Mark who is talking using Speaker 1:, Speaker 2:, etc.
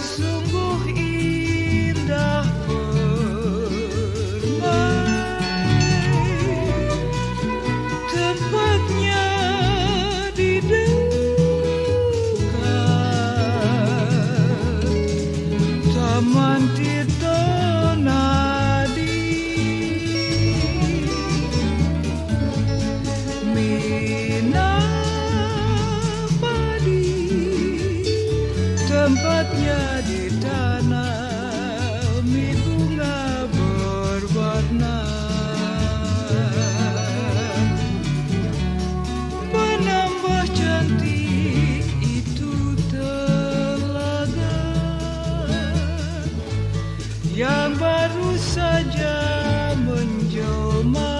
Speaker 1: sungguh tempatnya di tanam bunga berwarna. Menambah cantik itu telaga. Yang baru saja menjelma.